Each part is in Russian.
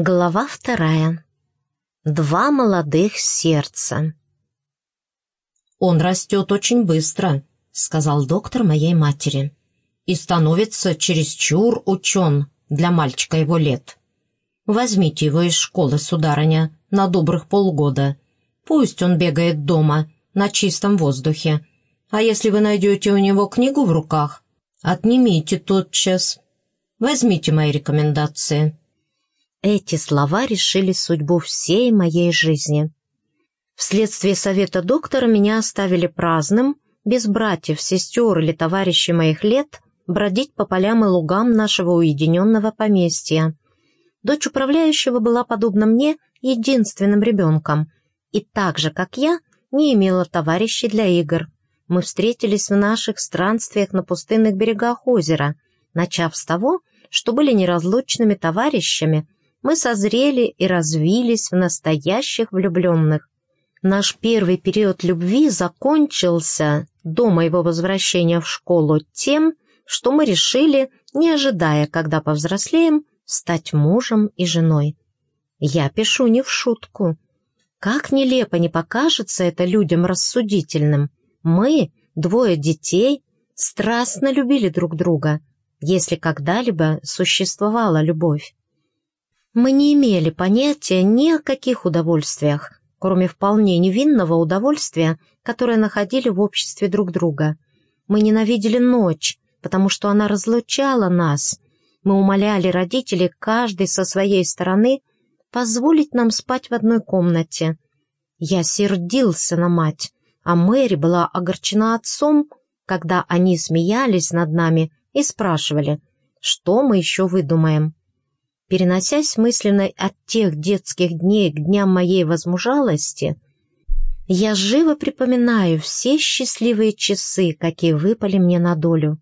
Глава вторая. Два молодых сердца. «Он растет очень быстро», — сказал доктор моей матери, «и становится чересчур учен для мальчика его лет. Возьмите его из школы, сударыня, на добрых полгода. Пусть он бегает дома, на чистом воздухе. А если вы найдете у него книгу в руках, отнимите тотчас. Возьмите мои рекомендации». Эти слова решили судьбу всей моей жизни. Вследствие совета доктора меня оставили праздным, без братьев, сестер или товарищей моих лет, бродить по полям и лугам нашего уединенного поместья. Дочь управляющего была, подобно мне, единственным ребенком, и так же, как я, не имела товарищей для игр. Мы встретились в наших странствиях на пустынных берегах озера, начав с того, что были неразлучными товарищами – мы созрели и развились в настоящих влюбленных. Наш первый период любви закончился до моего возвращения в школу тем, что мы решили, не ожидая, когда повзрослеем, стать мужем и женой. Я пишу не в шутку. Как нелепо не покажется это людям рассудительным. Мы, двое детей, страстно любили друг друга, если когда-либо существовала любовь. Мы не имели понятия ни о каких удовольствиях, кроме вполне невинного удовольствия, которое находили в обществе друг друга. Мы ненавидели ночь, потому что она разлучала нас. Мы умоляли родителей, каждый со своей стороны, позволить нам спать в одной комнате. Я сердился на мать, а Мэри была огорчена отцом, когда они смеялись над нами и спрашивали, что мы еще выдумаем. Переносясь мысленно от тех детских дней к дням моей возмужалости, я живо припоминаю все счастливые часы, какие выпали мне на долю.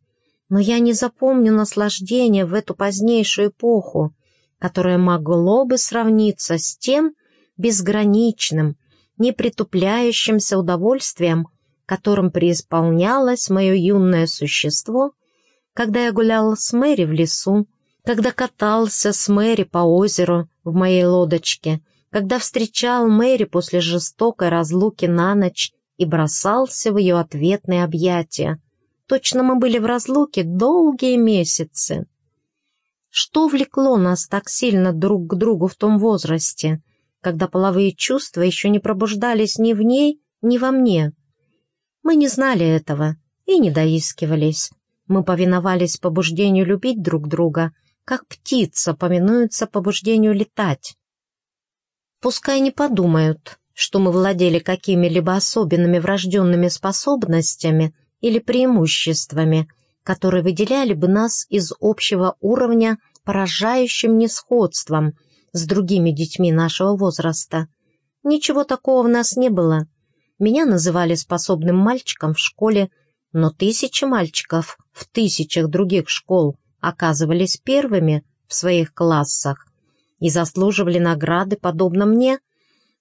Но я не запомню наслаждения в эту позднейшую эпоху, которое могло бы сравниться с тем безграничным, непритупляющимся удовольствием, которым преисполнялось мое юное существо, когда я гуляла с Мэри в лесу, когда катался с Мэри по озеру в моей лодочке, когда встречал Мэри после жестокой разлуки на ночь и бросался в ее ответные объятия. Точно мы были в разлуке долгие месяцы. Что влекло нас так сильно друг к другу в том возрасте, когда половые чувства еще не пробуждались ни в ней, ни во мне? Мы не знали этого и не доискивались. Мы повиновались побуждению любить друг друга — как птица поминуется побуждению летать. Пускай не подумают, что мы владели какими-либо особенными врожденными способностями или преимуществами, которые выделяли бы нас из общего уровня поражающим несходством с другими детьми нашего возраста. Ничего такого в нас не было. Меня называли способным мальчиком в школе, но тысячи мальчиков в тысячах других школ оказывались первыми в своих классах и заслуживали награды, подобно мне,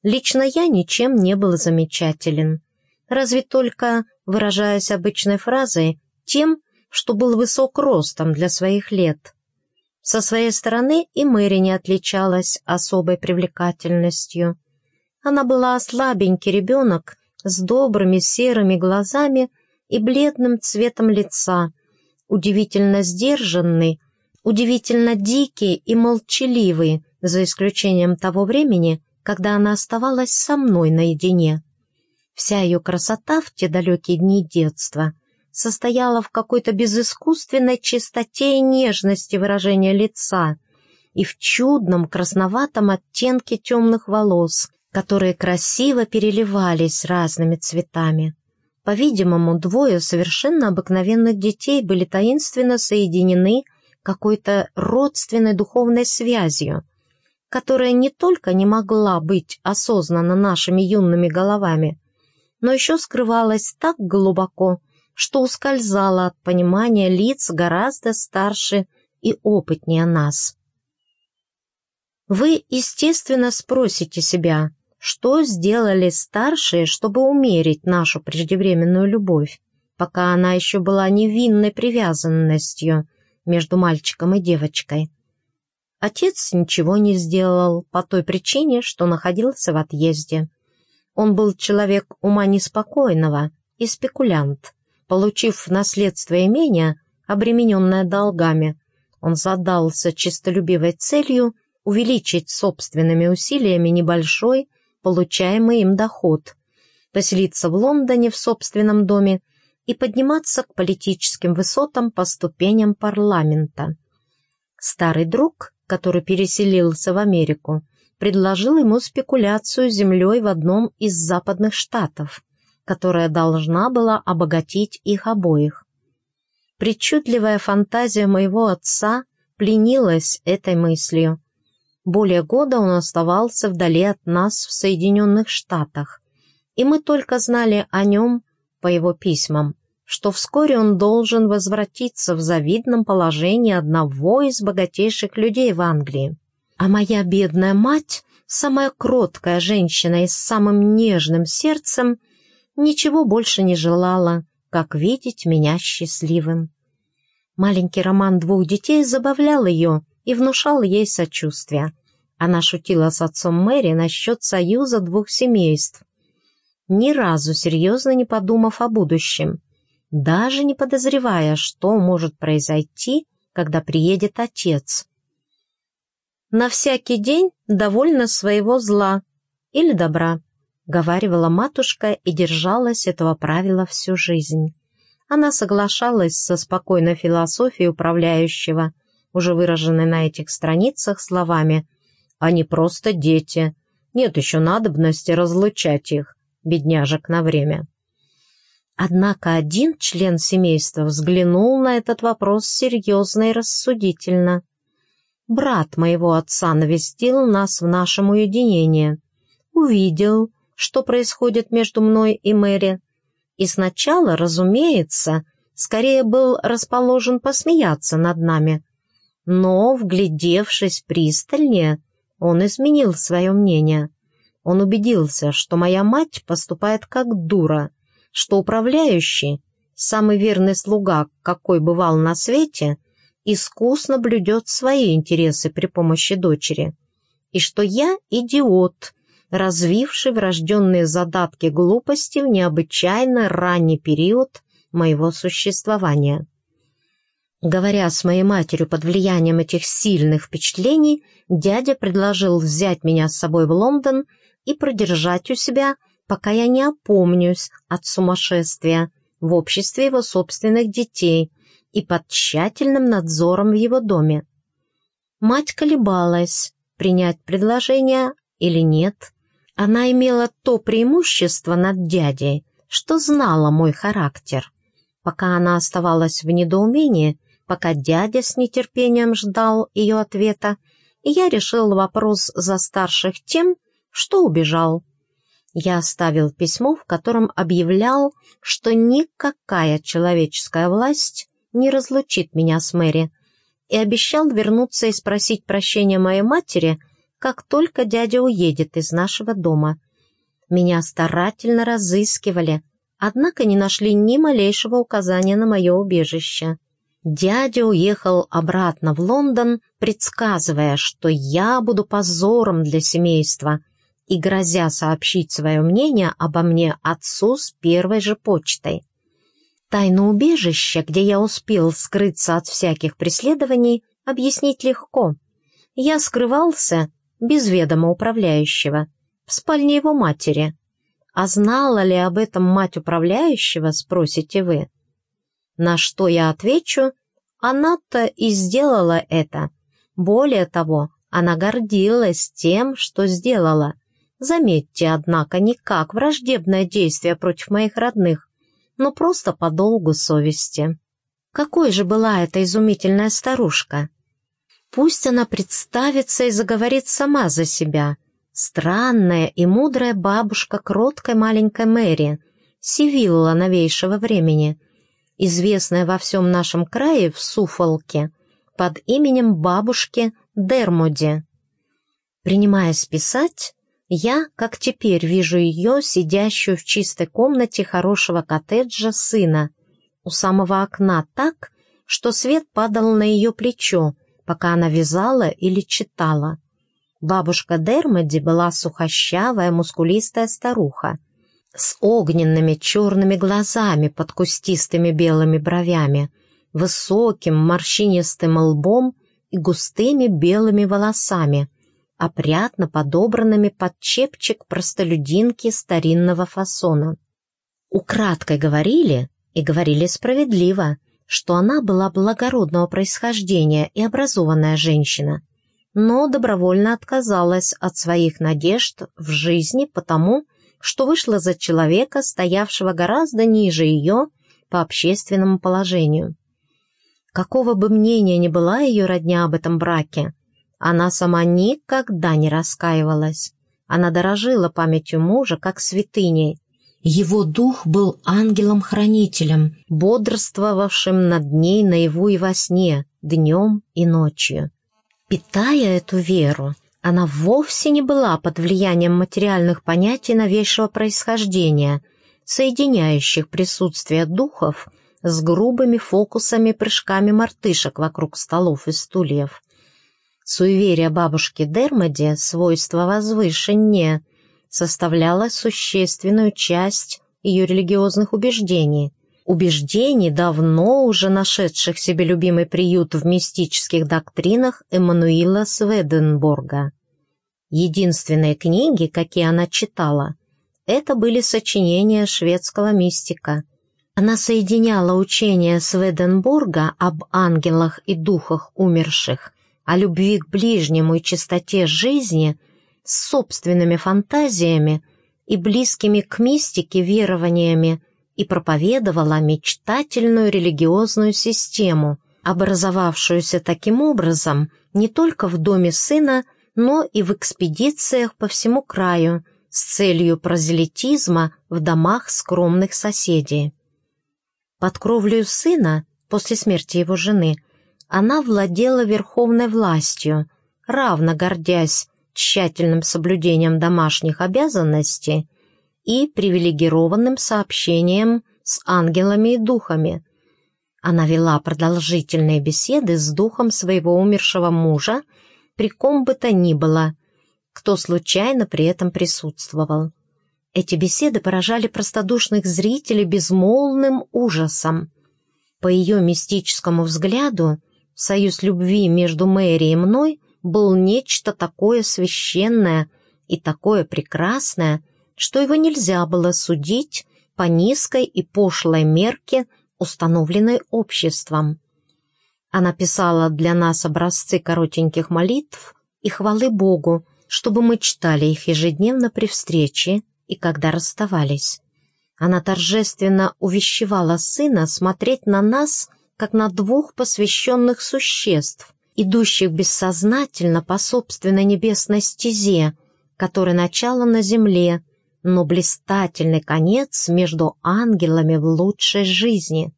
лично я ничем не был замечателен. Разве только, выражаясь обычной фразой, тем, что был высок ростом для своих лет. Со своей стороны и Мэри не отличалась особой привлекательностью. Она была слабенький ребенок с добрыми серыми глазами и бледным цветом лица, удивительно сдержанный, удивительно дикий и молчаливый, за исключением того времени, когда она оставалась со мной наедине. Вся ее красота в те далекие дни детства состояла в какой-то безыскусственной чистоте и нежности выражения лица и в чудном красноватом оттенке темных волос, которые красиво переливались разными цветами. По-видимому, двое совершенно обыкновенных детей были таинственно соединены какой-то родственной духовной связью, которая не только не могла быть осознана нашими юными головами, но еще скрывалась так глубоко, что ускользала от понимания лиц гораздо старше и опытнее нас. Вы, естественно, спросите себя, что сделали старшие, чтобы умерить нашу преждевременную любовь, пока она еще была невинной привязанностью между мальчиком и девочкой? Отец ничего не сделал по той причине, что находился в отъезде. Он был человек ума неспокойного и спекулянт. Получив в наследство имение, обремененное долгами, он задался чистолюбивой целью увеличить собственными усилиями небольшой, получаемый им доход, поселиться в Лондоне в собственном доме и подниматься к политическим высотам по ступеням парламента. Старый друг, который переселился в Америку, предложил ему спекуляцию землей в одном из западных штатов, которая должна была обогатить их обоих. Причудливая фантазия моего отца пленилась этой мыслью. Более года он оставался вдали от нас в Соединенных Штатах, и мы только знали о нем по его письмам, что вскоре он должен возвратиться в завидном положении одного из богатейших людей в Англии. А моя бедная мать, самая кроткая женщина и с самым нежным сердцем, ничего больше не желала, как видеть меня счастливым. Маленький роман двух детей забавлял ее и внушал ей сочувствие. Она шутила с отцом Мэри насчет союза двух семейств, ни разу серьезно не подумав о будущем, даже не подозревая, что может произойти, когда приедет отец. «На всякий день довольно своего зла или добра», — говаривала матушка и держалась этого правила всю жизнь. Она соглашалась со спокойной философией управляющего, уже выраженной на этих страницах словами «Они просто дети, нет еще надобности разлучать их бедняжек на время. Однако один член семейства взглянул на этот вопрос серьезно и рассудительно. Брат моего отца навестил нас в нашем уединении, увидел, что происходит между мной и Мэри, и сначала, разумеется, скорее был расположен посмеяться над нами. Но, вглядевшись пристальнее, он изменил свое мнение. Он убедился, что моя мать поступает как дура, что управляющий, самый верный слуга, какой бывал на свете, искусно блюдет свои интересы при помощи дочери, и что я идиот, развивший врожденные задатки глупости в необычайно ранний период моего существования. Говоря с моей матерью под влиянием этих сильных впечатлений, дядя предложил взять меня с собой в Лондон и продержать у себя, пока я не опомнюсь от сумасшествия в обществе его собственных детей и под тщательным надзором в его доме. Мать колебалась, принять предложение или нет. Она имела то преимущество над дядей, что знала мой характер. Пока она оставалась в недоумении, пока дядя с нетерпением ждал ее ответа, я решил вопрос за старших тем, что убежал. Я оставил письмо, в котором объявлял, что никакая человеческая власть не разлучит меня с Мэри, и обещал вернуться и спросить прощения моей матери, как только дядя уедет из нашего дома. Меня старательно разыскивали, однако не нашли ни малейшего указания на мое убежище. Дядя уехал обратно в Лондон, предсказывая, что я буду позором для семейства — и грозя сообщить свое мнение обо мне отцу с первой же почтой. Тайну убежища, где я успел скрыться от всяких преследований, объяснить легко. Я скрывался без ведома управляющего в спальне его матери. А знала ли об этом мать управляющего, спросите вы? На что я отвечу, она-то и сделала это. Более того, она гордилась тем, что сделала — Заметьте, однако, не как враждебное действие против моих родных, но просто по долгу совести. Какой же была эта изумительная старушка? Пусть она представится и заговорит сама за себя. Странная и мудрая бабушка кроткой маленькой Мэри, Сивилла новейшего времени, известная во всем нашем крае в Суфолке под именем бабушки Дермоди. Принимаясь писать, я, как теперь, вижу ее, сидящую в чистой комнате хорошего коттеджа сына, у самого окна так, что свет падал на ее плечо, пока она вязала или читала. Бабушка Дермоди была сухощавая, мускулистая старуха с огненными черными глазами под кустистыми белыми бровями, высоким морщинистым лбом и густыми белыми волосами, опрятно подобранными под чепчик простолюдинки старинного фасона. Украдкой говорили, и говорили справедливо, что она была благородного происхождения и образованная женщина, но добровольно отказалась от своих надежд в жизни потому, что вышла за человека, стоявшего гораздо ниже ее по общественному положению. Какого бы мнения ни была ее родня об этом браке, она сама никогда не раскаивалась. Она дорожила памятью мужа как святыней. Его дух был ангелом-хранителем, бодрствовавшим над ней наяву и во сне, днем и ночью. Питая эту веру, она вовсе не была под влиянием материальных понятий новейшего происхождения, соединяющих присутствие духов с грубыми фокусами прыжками мартышек вокруг столов и стульев. Суеверие бабушки Дермоди, свойство возвышеннее, составляло существенную часть ее религиозных убеждений. Убеждений, давно уже нашедших себе любимый приют в мистических доктринах Эммануила Сведенборга. Единственные книги, какие она читала, это были сочинения шведского мистика. Она соединяла учение Сведенборга об ангелах и духах умерших о любви к ближнему и чистоте жизни с собственными фантазиями и близкими к мистике верованиями и проповедовала мечтательную религиозную систему, образовавшуюся таким образом не только в доме сына, но и в экспедициях по всему краю с целью прозелитизма в домах скромных соседей. Под кровлею сына, после смерти его жены, она владела верховной властью, равно гордясь тщательным соблюдением домашних обязанностей и привилегированным сообщением с ангелами и духами. Она вела продолжительные беседы с духом своего умершего мужа, при ком бы то ни было, кто случайно при этом присутствовал. Эти беседы поражали простодушных зрителей безмолвным ужасом. По ее мистическому взгляду, Союз любви между Мэри и мной был нечто такое священное и такое прекрасное, что его нельзя было судить по низкой и пошлой мерке, установленной обществом. Она писала для нас образцы коротеньких молитв и хвалы Богу, чтобы мы читали их ежедневно при встрече и когда расставались. Она торжественно увещевала сына смотреть на нас как на двух посвященных существ, идущих бессознательно по собственной небесной стезе, которой начало на земле, но блистательный конец между ангелами в лучшей жизни.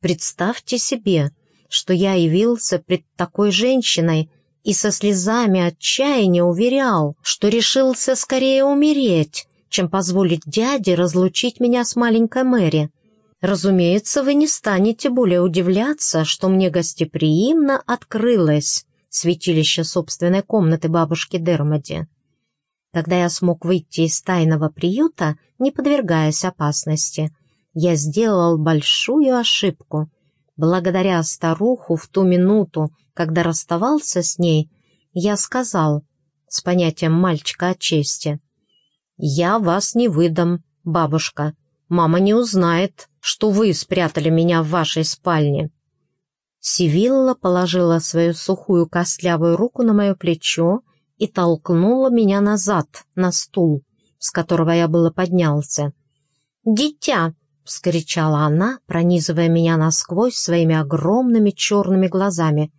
Представьте себе, что я явился пред такой женщиной и со слезами отчаяния уверял, что решился скорее умереть, чем позволить дяде разлучить меня с маленькой Мэри. Разумеется, вы не станете более удивляться, что мне гостеприимно открылось святилище собственной комнаты бабушки Дермоди. Когда я смог выйти из тайного приюта, не подвергаясь опасности, я сделал большую ошибку. Благодаря старуху в ту минуту, когда расставался с ней, я сказал, с понятием мальчика о чести, «Я вас не выдам, бабушка. Мама не узнает, что вы спрятали меня в вашей спальне». Сивилла положила свою сухую костлявую руку на мое плечо и толкнула меня назад, на стул, с которого я было поднялся. «Дитя!» — вскричала она, пронизывая меня насквозь своими огромными черными глазами.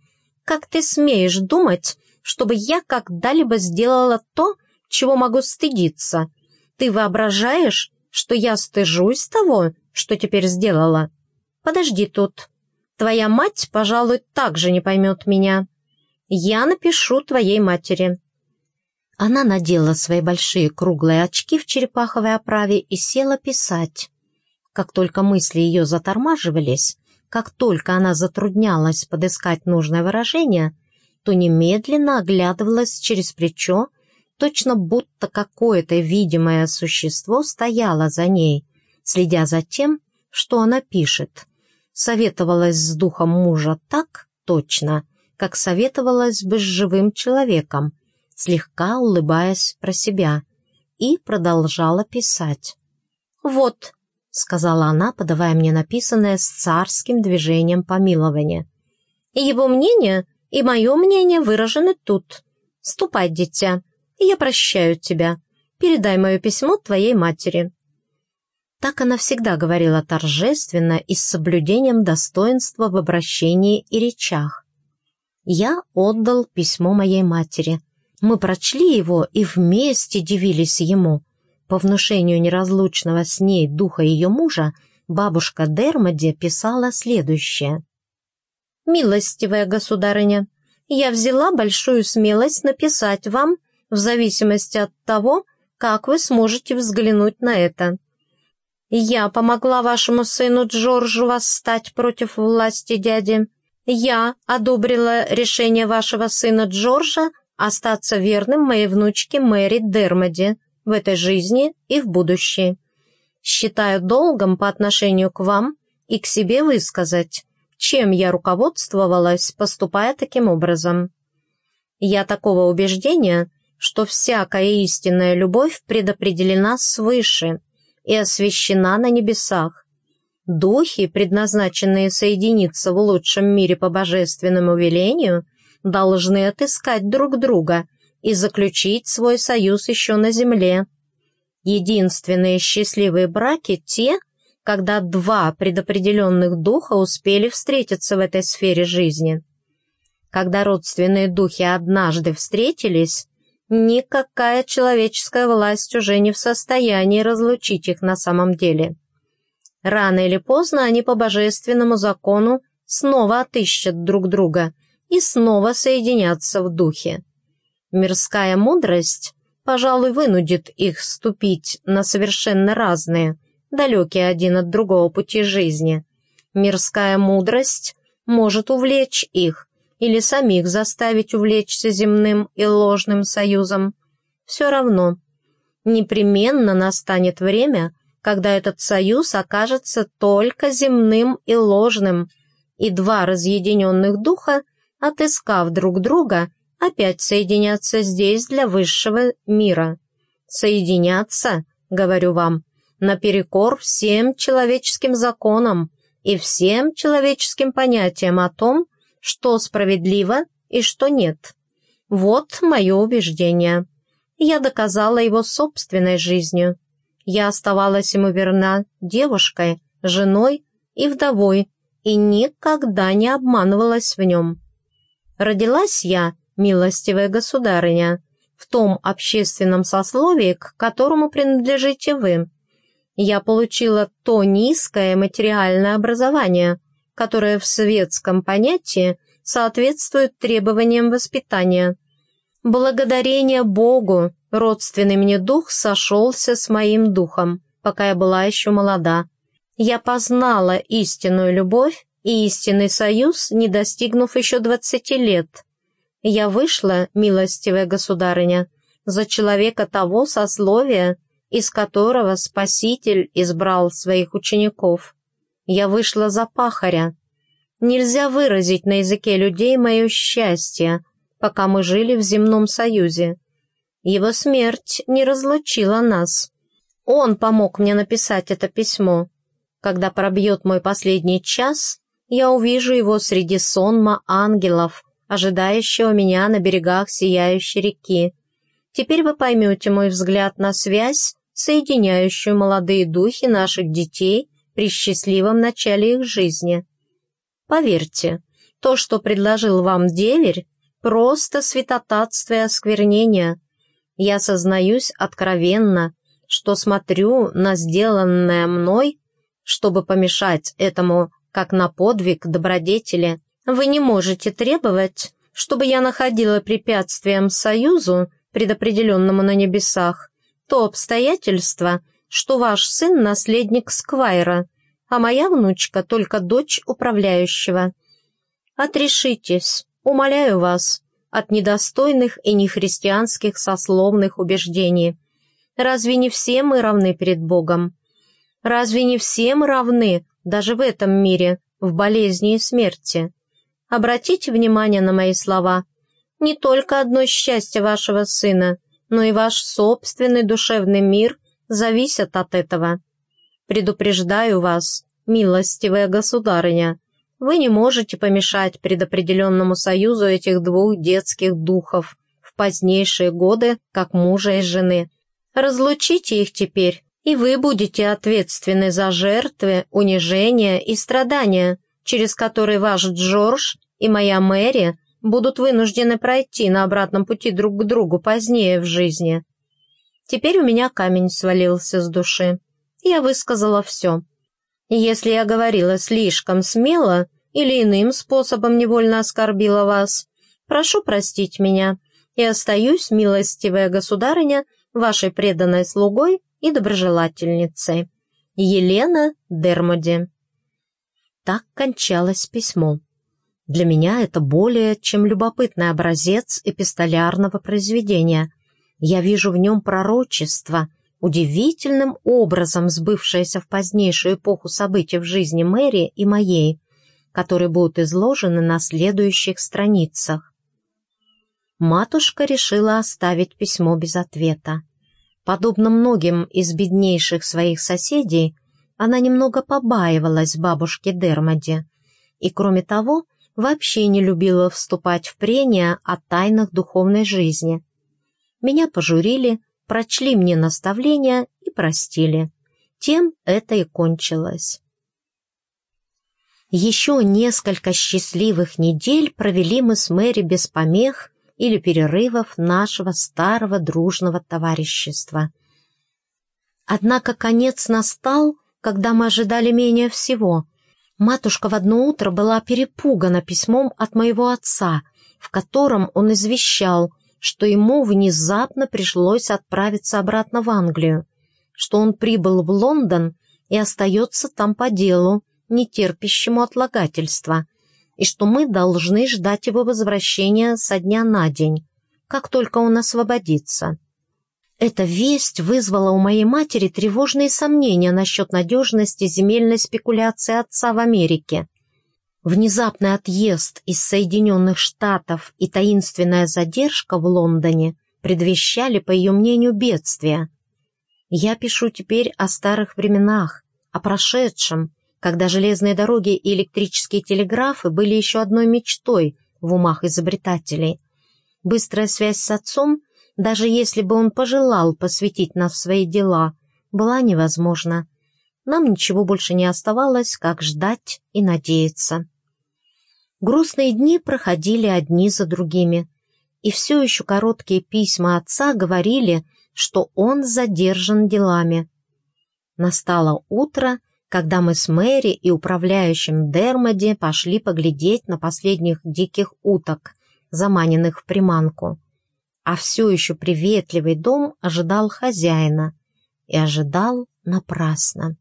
«Как ты смеешь думать, чтобы я когда-либо сделала то, чего могу стыдиться? Ты воображаешь, что я стыжусь того, что теперь сделала. Подожди тут. Твоя мать, пожалуй, также не поймет меня. Я напишу твоей матери». Она надела свои большие круглые очки в черепаховой оправе и села писать. Как только мысли ее затормаживались, как только она затруднялась подыскать нужное выражение, то немедленно оглядывалась через плечо, точно будто какое-то видимое существо стояло за ней, следя за тем, что она пишет. Советовалась с духом мужа так точно, как советовалась бы с живым человеком, слегка улыбаясь про себя, и продолжала писать. «Вот», — сказала она, подавая мне написанное с царским движением помилования. «Его мнение и мое мнение выражены тут. Ступай, дитя, я прощаю тебя. Передай мое письмо твоей матери». Так она всегда говорила торжественно и с соблюдением достоинства в обращении и речах. Я отдал письмо моей матери. Мы прочли его и вместе дивились ему. По внушению неразлучного с ней духа ее мужа, бабушка Дермоди писала следующее. «Милостивая государыня, я взяла большую смелость написать вам, в зависимости от того, как вы сможете взглянуть на это. Я помогла вашему сыну Джорджу восстать против власти дяди. Я одобрила решение вашего сына Джорджа остаться верным моей внучке Мэри Дермоди в этой жизни и в будущей. Считаю долгом по отношению к вам и к себе высказать, чем я руководствовалась, поступая таким образом. Я такого убеждения, что всякая истинная любовь предопределена свыше и освящена на небесах. Духи, предназначенные соединиться в лучшем мире по божественному велению, должны отыскать друг друга и заключить свой союз еще на земле. Единственные счастливые браки – те, когда два предопределенных духа успели встретиться в этой сфере жизни. Когда родственные духи однажды встретились, никакая человеческая власть уже не в состоянии разлучить их на самом деле. Рано или поздно они по божественному закону снова отыщут друг друга и снова соединятся в духе. Мирская мудрость, пожалуй, вынудит их ступить на совершенно разные, далекие один от другого пути жизни. Мирская мудрость может увлечь их или самих заставить увлечься земным и ложным союзом. Все равно, непременно настанет время, когда этот союз окажется только земным и ложным, и два разъединенных духа, отыскав друг друга, опять соединятся здесь для высшего мира. Соединяться, говорю вам, наперекор всем человеческим законам и всем человеческим понятиям о том, что справедливо и что нет. Вот мое убеждение. Я доказала его собственной жизнью. Я оставалась ему верна девушкой, женой и вдовой, и никогда не обманывалась в нем. Родилась я, милостивая государыня, в том общественном сословии, к которому принадлежите вы. Я получила то низкое материальное образование, которое в светском понятии соответствует требованиям воспитания. Благодарение Богу, родственный мне дух сошелся с моим духом, пока я была еще молода. Я познала истинную любовь и истинный союз, не достигнув еще двадцати лет. Я вышла, милостивая государыня, за человека того сословия, из которого Спаситель избрал своих учеников. Я вышла за пахаря. Нельзя выразить на языке людей мое счастье, пока мы жили в земном союзе. Его смерть не разлучила нас. Он помог мне написать это письмо. Когда пробьет мой последний час, я увижу его среди сонма ангелов, ожидающего меня на берегах сияющей реки. Теперь вы поймете мой взгляд на связь, соединяющую молодые духи наших детей при счастливом начале их жизни. Поверьте, то, что предложил вам деверь, просто святотатство и осквернение. Я сознаюсь откровенно, что смотрю на сделанное мной, чтобы помешать этому, как на подвиг добродетели. Вы не можете требовать, чтобы я находила препятствием союзу, предопределенному на небесах, то обстоятельство, что ваш сын — наследник Сквайра, а моя внучка — только дочь управляющего. Отрешитесь, умоляю вас, от недостойных и нехристианских сословных убеждений. Разве не все мы равны перед Богом? Разве не все мы равны даже в этом мире, в болезни и смерти? Обратите внимание на мои слова. Не только одно счастье вашего сына, но и ваш собственный душевный мир зависят от этого. Предупреждаю вас, милостивая государыня, вы не можете помешать предопределенному союзу этих двух детских духов в позднейшие годы, как мужа и жены. Разлучите их теперь, и вы будете ответственны за жертвы, унижения и страдания, через которые ваш Джордж и моя Мэри будут вынуждены пройти на обратном пути друг к другу позднее в жизни. Теперь у меня камень свалился с души. Я высказала все. Если я говорила слишком смело или иным способом невольно оскорбила вас, прошу простить меня и остаюсь, милостивая государыня, вашей преданной слугой и доброжелательницей. Елена Дермоди. Так кончалось письмо. Для меня это более чем любопытный образец эпистолярного произведения. Я вижу в нем пророчество, удивительным образом сбывшееся в позднейшую эпоху событий в жизни Мэри и моей, которые будут изложены на следующих страницах. Матушка решила оставить письмо без ответа. Подобно многим из беднейших своих соседей, она немного побаивалась бабушки Дермоди и, кроме того, вообще не любила вступать в прения о тайнах духовной жизни. Меня пожурили, прочли мне наставления и простили. Тем это и кончилось. Еще несколько счастливых недель провели мы с Мэри без помех или перерывов нашего старого дружного товарищества. Однако конец настал, когда мы ожидали менее всего. Матушка в одно утро была перепугана письмом от моего отца, в котором он извещал, что ему внезапно пришлось отправиться обратно в Англию, что он прибыл в Лондон и остается там по делу, не терпящему отлагательства, и что мы должны ждать его возвращения со дня на день, как только он освободится. Эта весть вызвала у моей матери тревожные сомнения насчет надежности земельной спекуляции отца в Америке. Внезапный отъезд из Соединенных Штатов и таинственная задержка в Лондоне предвещали, по ее мнению, бедствия. Я пишу теперь о старых временах, о прошедшем, когда железные дороги и электрические телеграфы были еще одной мечтой в умах изобретателей. Быстрая связь с отцом, даже если бы он пожелал посвятить нас в свои дела, была невозможна. Нам ничего больше не оставалось, как ждать и надеяться. Грустные дни проходили одни за другими, и все еще короткие письма отца говорили, что он задержан делами. Настало утро, когда мы с Мэри и управляющим Дермоди пошли поглядеть на последних диких уток, заманенных в приманку. А все еще приветливый дом ожидал хозяина и ожидал напрасно.